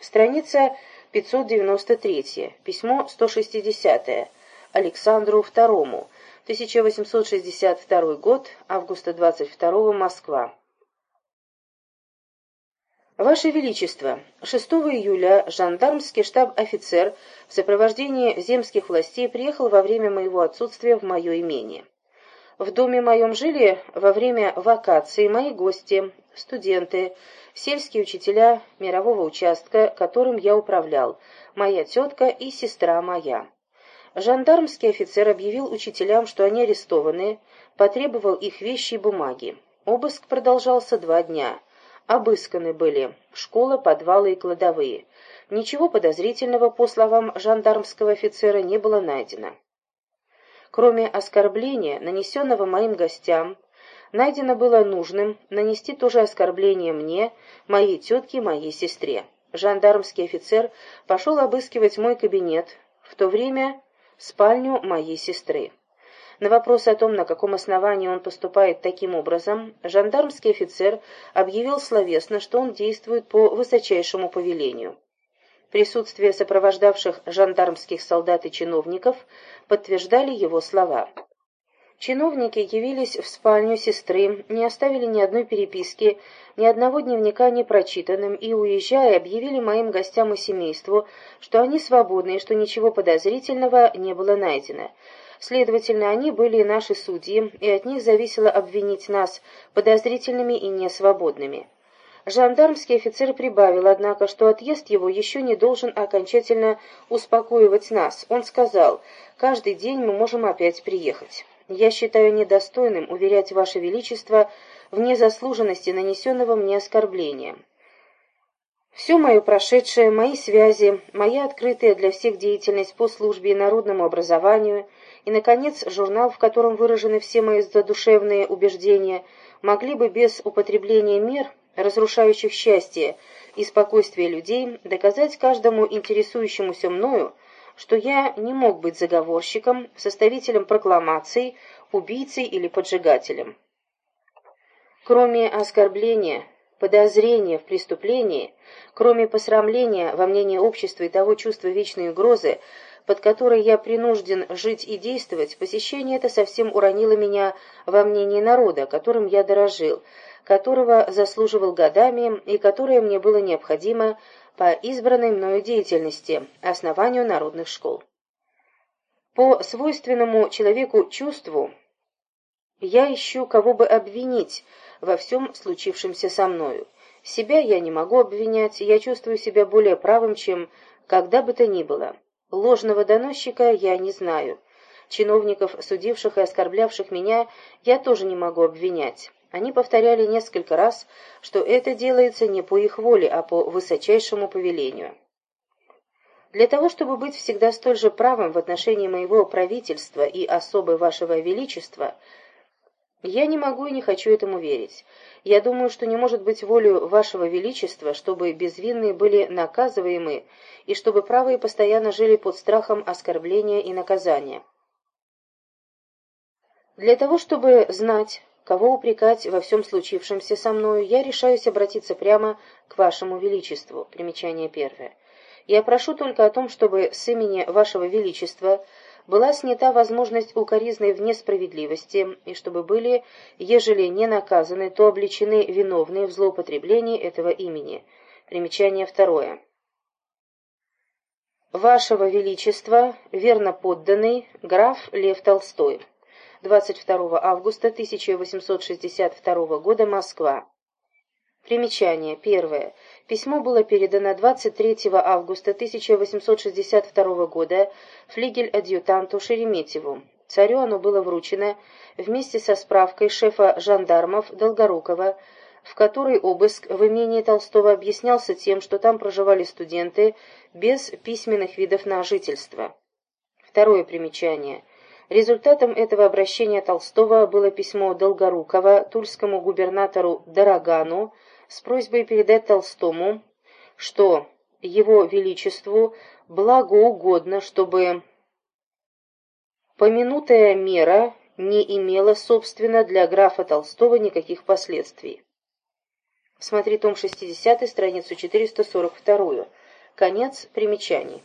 Страница 593. Письмо 160. Александру II. 1862 год. Августа 22. Москва. Ваше Величество, 6 июля жандармский штаб-офицер в сопровождении земских властей приехал во время моего отсутствия в мое имение. В доме моем жили во время вакации мои гости, студенты, сельские учителя мирового участка, которым я управлял, моя тетка и сестра моя. Жандармский офицер объявил учителям, что они арестованы, потребовал их вещи и бумаги. Обыск продолжался два дня. Обысканы были школа, подвалы и кладовые. Ничего подозрительного, по словам жандармского офицера, не было найдено. Кроме оскорбления, нанесенного моим гостям, найдено было нужным нанести то же оскорбление мне, моей тетке и моей сестре. Жандармский офицер пошел обыскивать мой кабинет, в то время спальню моей сестры. На вопрос о том, на каком основании он поступает таким образом, жандармский офицер объявил словесно, что он действует по высочайшему повелению. Присутствие сопровождавших жандармских солдат и чиновников подтверждали его слова. Чиновники явились в спальню сестры, не оставили ни одной переписки, ни одного дневника не прочитанным и, уезжая, объявили моим гостям и семейству, что они свободны и что ничего подозрительного не было найдено. Следовательно, они были наши судьи, и от них зависело обвинить нас подозрительными и несвободными. Жандармский офицер прибавил, однако, что отъезд его еще не должен окончательно успокоивать нас. Он сказал, «Каждый день мы можем опять приехать. Я считаю недостойным уверять Ваше Величество в незаслуженности нанесенного мне оскорбления. Все мое прошедшее, мои связи, моя открытая для всех деятельность по службе и народному образованию – и, наконец, журнал, в котором выражены все мои задушевные убеждения, могли бы без употребления мер, разрушающих счастье и спокойствие людей, доказать каждому интересующемуся мною, что я не мог быть заговорщиком, составителем прокламаций, убийцей или поджигателем. Кроме оскорбления, подозрения в преступлении, кроме посрамления во мнении общества и того чувства вечной угрозы, под которой я принужден жить и действовать, посещение это совсем уронило меня во мнении народа, которым я дорожил, которого заслуживал годами и которое мне было необходимо по избранной мною деятельности, основанию народных школ. По свойственному человеку чувству я ищу кого бы обвинить во всем случившемся со мною. Себя я не могу обвинять, я чувствую себя более правым, чем когда бы то ни было. Ложного доносчика я не знаю. Чиновников, судивших и оскорблявших меня, я тоже не могу обвинять. Они повторяли несколько раз, что это делается не по их воле, а по высочайшему повелению. Для того, чтобы быть всегда столь же правым в отношении моего правительства и особы вашего величества, я не могу и не хочу этому верить. Я думаю, что не может быть волею вашего величества, чтобы безвинные были наказываемы, и чтобы правые постоянно жили под страхом оскорбления и наказания. Для того, чтобы знать, кого упрекать во всем случившемся со мною, я решаюсь обратиться прямо к вашему величеству. Примечание первое. Я прошу только о том, чтобы с имени вашего величества была снята возможность укоризной в несправедливости, и чтобы были, ежели не наказаны, то обличены виновные в злоупотреблении этого имени. Примечание второе. Вашего Величества, верно подданный, граф Лев Толстой. 22 августа 1862 года, Москва. Примечание. Первое. Письмо было передано 23 августа 1862 года флигель-адъютанту Шереметьеву. Царю оно было вручено вместе со справкой шефа жандармов Долгорукова, в которой обыск в имении Толстого объяснялся тем, что там проживали студенты без письменных видов на жительство. Второе примечание. Результатом этого обращения Толстого было письмо Долгорукова тульскому губернатору Дорогану с просьбой передать Толстому, что его величеству благоугодно, чтобы помянутая мера не имела, собственно, для графа Толстого никаких последствий. Смотри том 60, страницу 442. Конец примечаний.